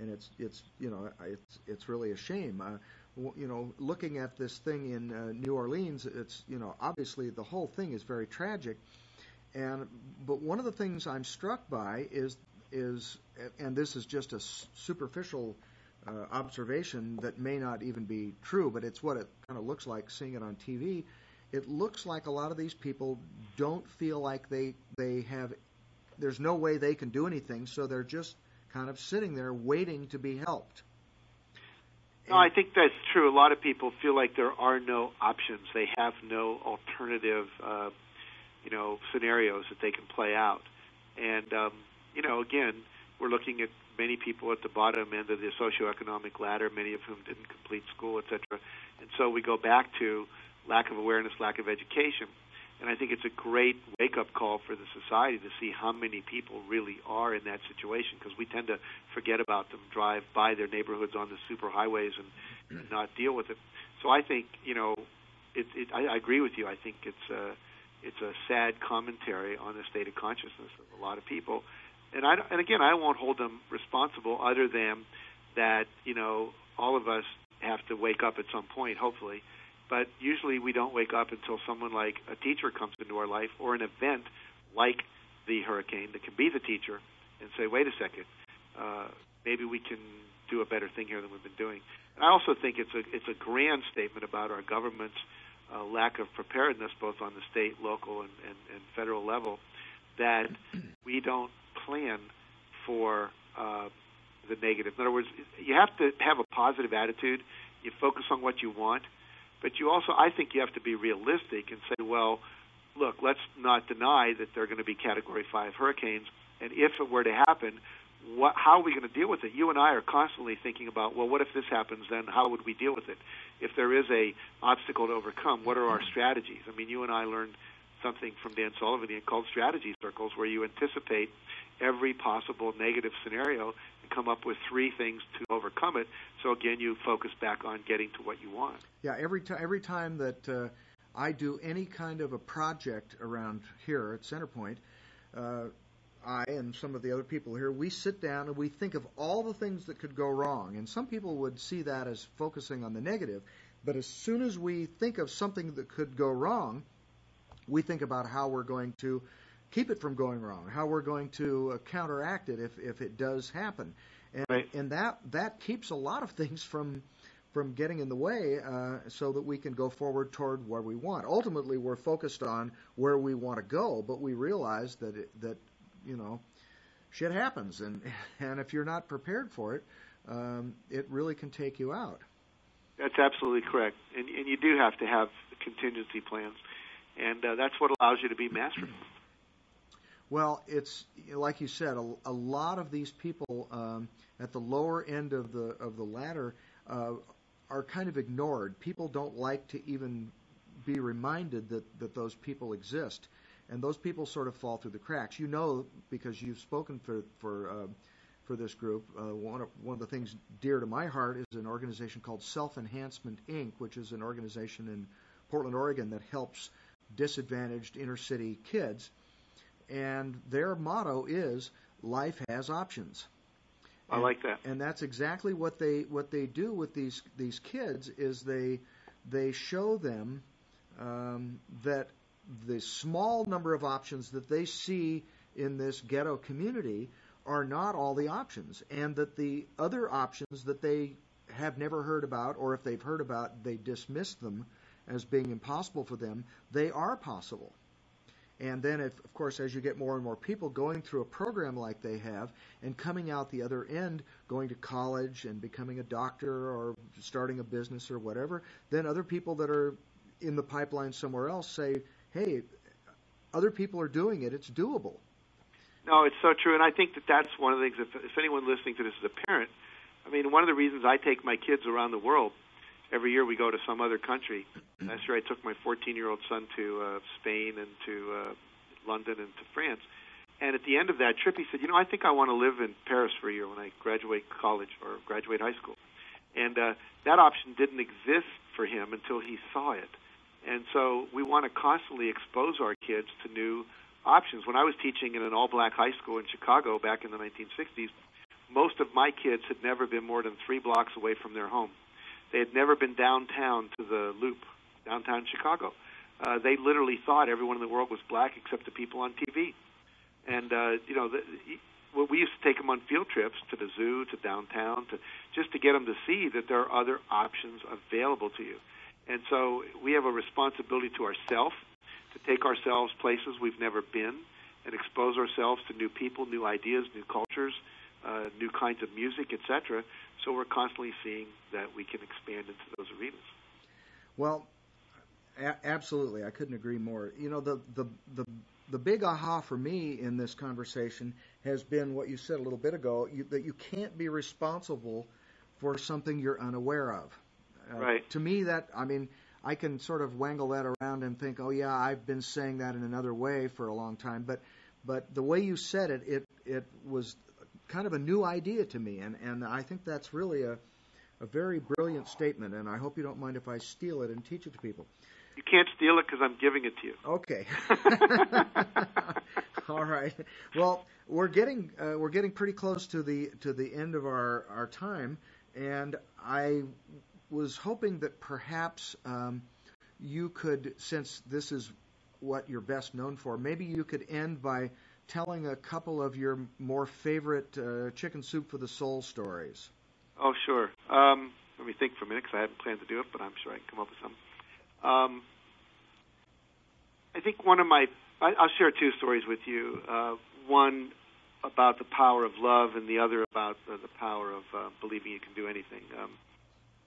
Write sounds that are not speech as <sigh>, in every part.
and it's it's you know it's it's really a shame. Uh, you know, looking at this thing in uh, New Orleans, it's you know obviously the whole thing is very tragic, and but one of the things I'm struck by is is and this is just a superficial uh, observation that may not even be true, but it's what it kind of looks like seeing it on TV. It looks like a lot of these people don't feel like they they have. There's no way they can do anything, so they're just kind of sitting there waiting to be helped. No, I think that's true. A lot of people feel like there are no options. They have no alternative, uh, you know, scenarios that they can play out. And um, you know, again, we're looking at many people at the bottom end of the socioeconomic ladder, many of whom didn't complete school, etc. And so we go back to lack of awareness, lack of education. And I think it's a great wake up call for the society to see how many people really are in that situation because we tend to forget about them, drive by their neighborhoods on the super highways and, and not deal with it. So I think, you know, it, it, I, I agree with you. I think it's a, it's a sad commentary on the state of consciousness of a lot of people. And I and again, I won't hold them responsible other than that, you know, all of us have to wake up at some point, hopefully but usually we don't wake up until someone like a teacher comes into our life or an event like the hurricane that can be the teacher and say, wait a second, uh, maybe we can do a better thing here than we've been doing. And I also think it's a it's a grand statement about our government's uh, lack of preparedness, both on the state, local, and, and, and federal level, that we don't plan for uh, the negative. In other words, you have to have a positive attitude. You focus on what you want but you also, I think, you have to be realistic and say, well, look, let's not deny that they're going to be Category Five hurricanes, and if it were to happen, what, how are we going to deal with it? You and I are constantly thinking about, well, what if this happens? Then how would we deal with it? If there is a obstacle to overcome, what are our strategies? I mean, you and I learned something from Dan Sullivan called strategy circles, where you anticipate every possible negative scenario and come up with three things to overcome it. So again, you focus back on getting to what you want. Yeah, every time every time that uh, I do any kind of a project around here at Centerpointe, uh, I and some of the other people here, we sit down and we think of all the things that could go wrong. And some people would see that as focusing on the negative, but as soon as we think of something that could go wrong, we think about how we're going to keep it from going wrong, how we're going to uh, counteract it if, if it does happen. And, right. and that that keeps a lot of things from from getting in the way uh, so that we can go forward toward where we want. Ultimately, we're focused on where we want to go, but we realize that it, that you know shit happens, and <laughs> and if you're not prepared for it, um, it really can take you out. That's absolutely correct, and and you do have to have contingency plans, and uh, that's what allows you to be masterful. Well, it's like you said, a, a lot of these people um, at the lower end of the of the ladder uh, are kind of ignored. People don't like to even be reminded that that those people exist, and those people sort of fall through the cracks. You know, because you've spoken for for. Uh, for this group, uh, one, of, one of the things dear to my heart is an organization called Self Enhancement Inc., which is an organization in Portland, Oregon, that helps disadvantaged inner city kids and their motto is life has options. I like that. And that's exactly what they what they do with these these kids is they they show them um, that the small number of options that they see in this ghetto community are not all the options, and that the other options that they have never heard about, or if they've heard about, they dismiss them as being impossible for them. They are possible. And then, if, of course, as you get more and more people going through a program like they have and coming out the other end, going to college and becoming a doctor or starting a business or whatever, then other people that are in the pipeline somewhere else say, hey, other people are doing it, it's doable. No, it's so true. And I think that that's one of the things, if, if anyone listening to this is a parent, I mean, one of the reasons I take my kids around the world every year we go to some other country. Last year I took my 14 year old son to uh, Spain and to uh, London and to France. And at the end of that trip, he said, "You know, I think I want to live in Paris for a year when I graduate college or graduate high school." And uh, that option didn't exist for him until he saw it. And so we want to constantly expose our kids to new options. When I was teaching in an all-black high school in Chicago back in the 1960s, most of my kids had never been more than three blocks away from their home. They had never been downtown to the Loop, downtown Chicago. Uh, they literally thought everyone in the world was black except the people on TV. And uh, you know, the, well, we used to take them on field trips to the zoo, to downtown, to just to get them to see that there are other options available to you. And so we have a responsibility to ourselves to take ourselves places we've never been and expose ourselves to new people, new ideas, new cultures, uh, new kinds of music, etc. So we're constantly seeing that we can expand into those arenas. Well, a- absolutely, I couldn't agree more. You know, the the the the big aha for me in this conversation has been what you said a little bit ago you, that you can't be responsible for something you're unaware of. Uh, right. To me, that I mean, I can sort of wangle that around and think, oh yeah, I've been saying that in another way for a long time, but but the way you said it, it it was kind of a new idea to me, and and I think that's really a a very brilliant statement, and I hope you don't mind if I steal it and teach it to people. You can't steal it because I'm giving it to you. Okay. <laughs> <laughs> All right. Well, we're getting uh, we're getting pretty close to the to the end of our our time, and I was hoping that perhaps um, you could, since this is what you're best known for, maybe you could end by telling a couple of your more favorite uh, chicken soup for the soul stories. Oh, sure. Um, let me think for a minute because I hadn't planned to do it, but I'm sure I can come up with some. Um, I think one of my, I, I'll share two stories with you. Uh, one about the power of love, and the other about uh, the power of uh, believing you can do anything. Um,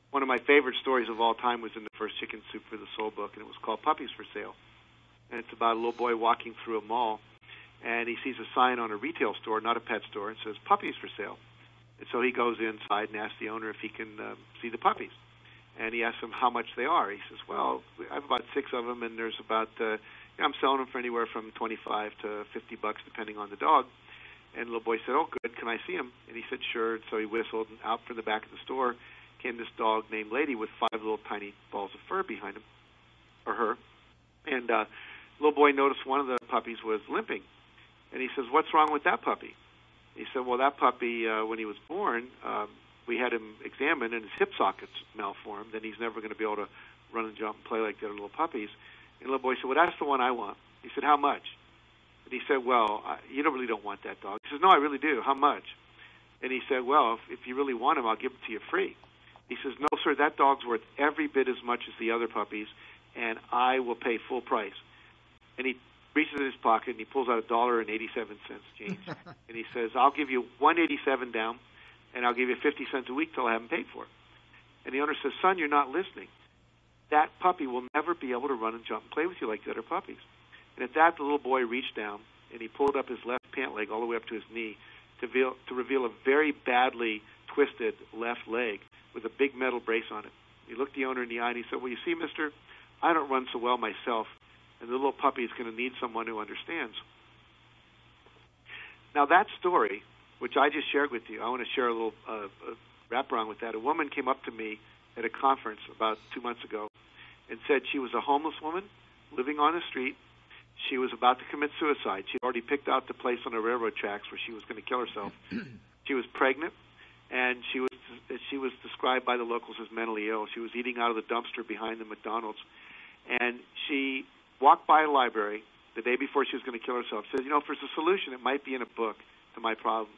one of my favorite stories of all time was in the first Chicken Soup for the Soul book, and it was called Puppies for Sale. And it's about a little boy walking through a mall, and he sees a sign on a retail store, not a pet store, and says puppies for sale. And so he goes inside and asks the owner if he can uh, see the puppies. And he asks him how much they are. He says, "Well, I have about six of them, and there's about uh, I'm selling them for anywhere from 25 to 50 bucks, depending on the dog." And the little boy said, "Oh, good. Can I see him?" And he said, "Sure." So he whistled, and out from the back of the store came this dog named Lady with five little tiny balls of fur behind him, or her. And uh, little boy noticed one of the puppies was limping, and he says, "What's wrong with that puppy?" He said, "Well, that puppy, uh, when he was born, um, we had him examined, and his hip sockets malformed, and he's never going to be able to run and jump and play like the other little puppies." And the little boy said, "Well, that's the one I want." He said, "How much?" And he said, "Well, I, you don't really don't want that dog." He says, "No, I really do. How much?" And he said, "Well, if, if you really want him, I'll give it to you free." He says, "No, sir, that dog's worth every bit as much as the other puppies, and I will pay full price." And he reaches in his pocket and he pulls out a dollar and eighty-seven cents change, <laughs> and he says, "I'll give you one eighty-seven down, and I'll give you fifty cents a week till I haven't paid for it." And the owner says, "Son, you're not listening. That puppy will never be able to run and jump and play with you like the other puppies." And at that, the little boy reached down and he pulled up his left pant leg all the way up to his knee to reveal, to reveal a very badly twisted left leg with a big metal brace on it. He looked the owner in the eye and he said, Well, you see, mister, I don't run so well myself, and the little puppy is going to need someone who understands. Now, that story, which I just shared with you, I want to share a little uh, wraparound with that. A woman came up to me at a conference about two months ago and said she was a homeless woman living on the street. She was about to commit suicide. She already picked out the place on the railroad tracks where she was going to kill herself. <clears throat> she was pregnant, and she was she was described by the locals as mentally ill. She was eating out of the dumpster behind the McDonald's, and she walked by a library the day before she was going to kill herself. Says, you know, if there's a solution, it might be in a book to my problem.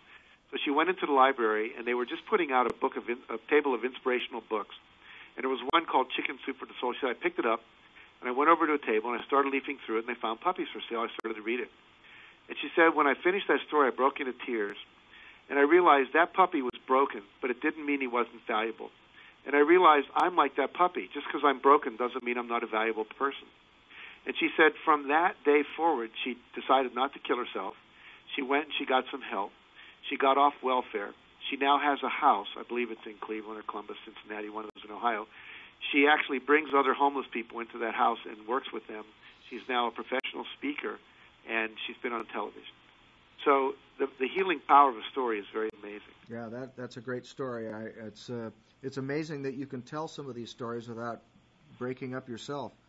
So she went into the library, and they were just putting out a book of in, a table of inspirational books, and there was one called Chicken Soup for the Soul. She said, I picked it up, and I went over to a table, and I started leafing through it, and I found puppies for sale. I started to read it, and she said, when I finished that story, I broke into tears and I realized that puppy was broken, but it didn't mean he wasn't valuable. And I realized I'm like that puppy. Just because I'm broken doesn't mean I'm not a valuable person. And she said from that day forward, she decided not to kill herself. She went and she got some help. She got off welfare. She now has a house. I believe it's in Cleveland or Columbus, Cincinnati, one of those in Ohio. She actually brings other homeless people into that house and works with them. She's now a professional speaker, and she's been on television. So the, the healing power of a story is very amazing. Yeah, that that's a great story. I, it's uh, it's amazing that you can tell some of these stories without breaking up yourself.